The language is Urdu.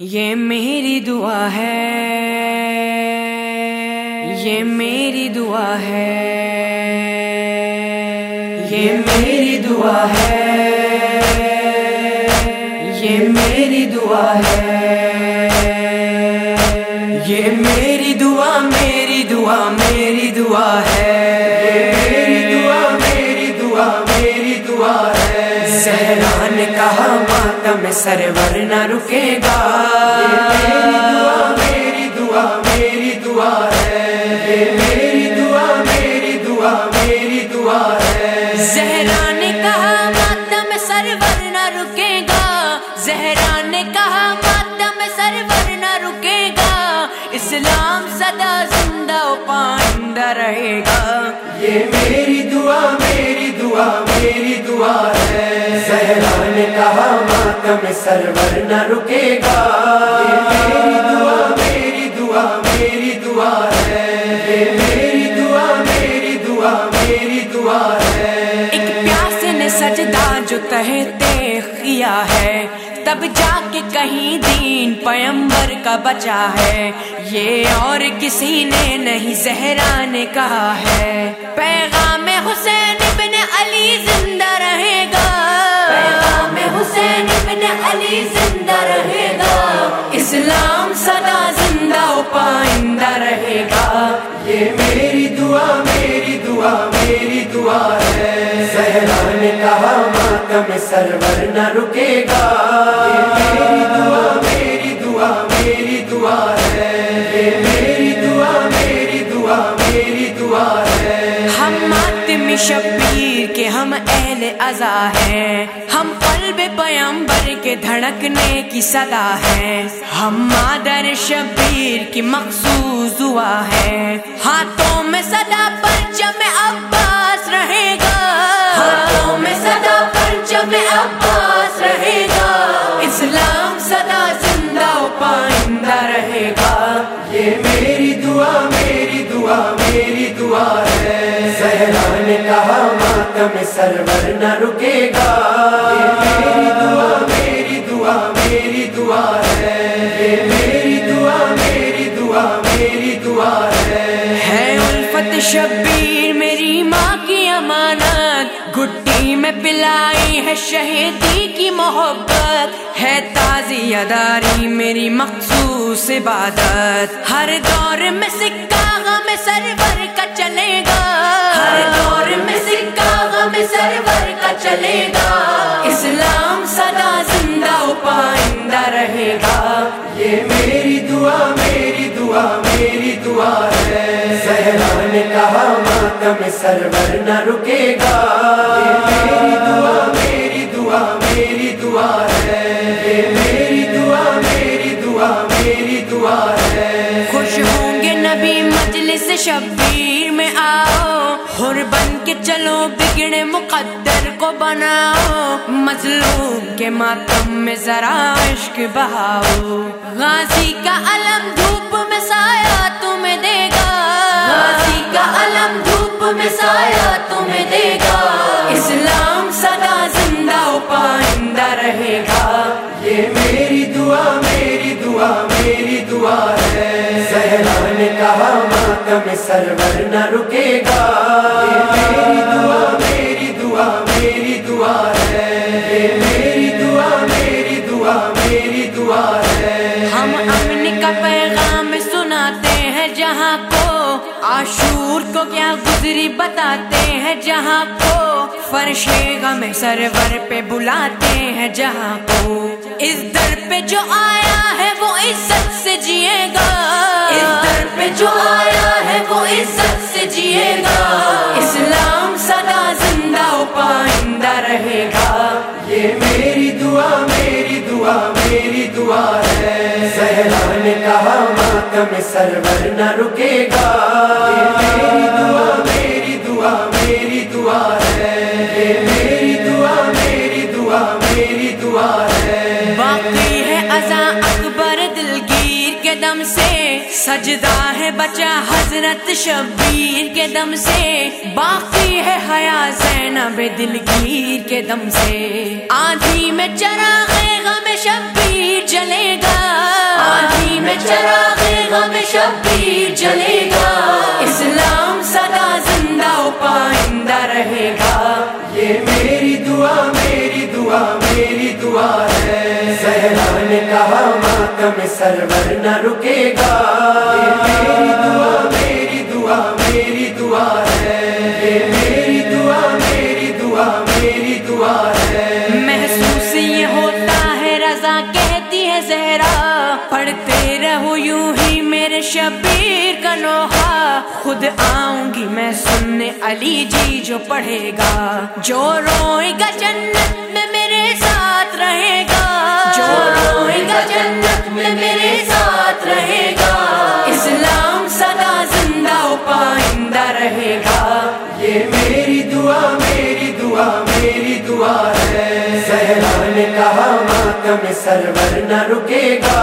یہ میری دعا ہے۔ یہ میری دعا ہے۔ یہ میری دعا ہے۔ یہ میری دعا ہے۔ یہ میری دعا میری دعا میری دعا ہے۔ میری دعا میری دعا میری دعا ہے۔ میں سرور نہ رکے گا۔ اسلام سدا زندہ و پائندہ رہے گا۔ یہ میری دعا میری دعا میری دعا ہے۔ زہرا نے کہا ماتم سرور نہ رکے گا۔ یہ میری سجدہ جو تہتے کیا ہے، تب جا کے کہیں دین پیمبر کا بچا ہے۔ یہ اور کسی نے نہیں زہرا نے کہا ہے۔ پیغام حسین ابن علی زندہ رہے گا۔ پیغام حسین ابن علی زندہ رہے گا۔ اسلام سدا زندہ و پائندہ رہے گا۔ یہ میری دعا میری دعا میری دعا ہے۔ زہرا نے ماتم سرور نہ رکے گا۔ میری دعا میری دعا میری دعا ہے۔ میری دعا میری دعا میری دعا ہے۔ ہم ماتم شبیر کے ہم اہل ازا ہیں۔ ہم قلب پیمبر کے دھڑکنے کی صدا ہے۔ ہم مادر شبیر کی مخصوص دعا ہے۔ ہاتھوں میں صدا پرچم عباس ماتم سرور نہ رکے گا۔ میری دعا میری دعا میری دعا ہے۔ میری دعا میری دعا میری دعا ہے۔ ہے الفت شبیر میری ماں کی امانت۔ گٹی میں پلائی ہے شہیدی کی محبت۔ ہے تازی اداری میری مخصوص عبادت۔ ہر دور میں سکہ غم سرور چلے گا۔ اسلام سدا زندہ پائندہ رہے گا۔ یہ میری دعا میری دعا میری دعا ہے۔ زہرا نے کہا ماتم سرور نہ رکے گا۔ یہ میری دعا میری شبیر میں آؤ ہر بن کے چلو بگڑے مقدر کو بناؤ۔ مظلوم کے ماتم میں ذرا عشق بہاؤ۔ غازی کا علم دھوپ میں سایہ تمہیں دے گا۔ غازی کا علم دھوپ میں سایہ تمہیں دے گا۔ اسلام سدا زندہ و پائندہ رہے گا۔ یہ میری دعا میری دعا میری دعا ہے۔ نے کہا ماتم سرور نہ رکے گا۔ میری دعا میری دعا میری دعا ہے۔ میری دعا میری دعا میری دعا ہے۔ ہم امن کا پیغام سناتے ہیں جہاں کو آشور کو کیا گزری بتاتے ہیں جہاں کو فرش غم سرور پہ بلاتے ہیں جہاں کو۔ اس در پہ جو آیا ہے وہ عزت سے جیے گا۔ اس در پہ جو آیا ماتم سرور نہ رکے گا۔ میری دعا میری دعا میری دعا ہے۔ میری دعا میری دعا میری دعا ہے۔ باقی ہے ازا اکبر دلگیر کے دم سے۔ سجدہ ہے بچا حضرت شبیر کے دم سے۔ باقی ہے حیا زینب دلگیر کے دم سے۔ آندھی میں چراغ غم شبیر جلے گا۔ چراغ غم شبیر جلے گا۔ اسلام سدا زندہ و پائندہ رہے گا۔ یہ میری دعا میری دعا میری دعا ہے۔ زہرا نے کہا ماتم سرور نہ رکے گا۔ زہرا پڑھتے رہو یوں ہی میرے شبیر کا نوحہ خود آؤں گی میں سننے علی جی جو پڑھے گا۔ جو روئے گا جنت میں میرے ساتھ رہے گا۔ جو روئے گا جنت میں میرے ساتھ رہے گا۔ اسلام سدا زندہ پائندہ رہے گا۔ یہ میری دعا میری دعا میری دعا ہے۔ نے کہا میں سرور نہ رکے گا۔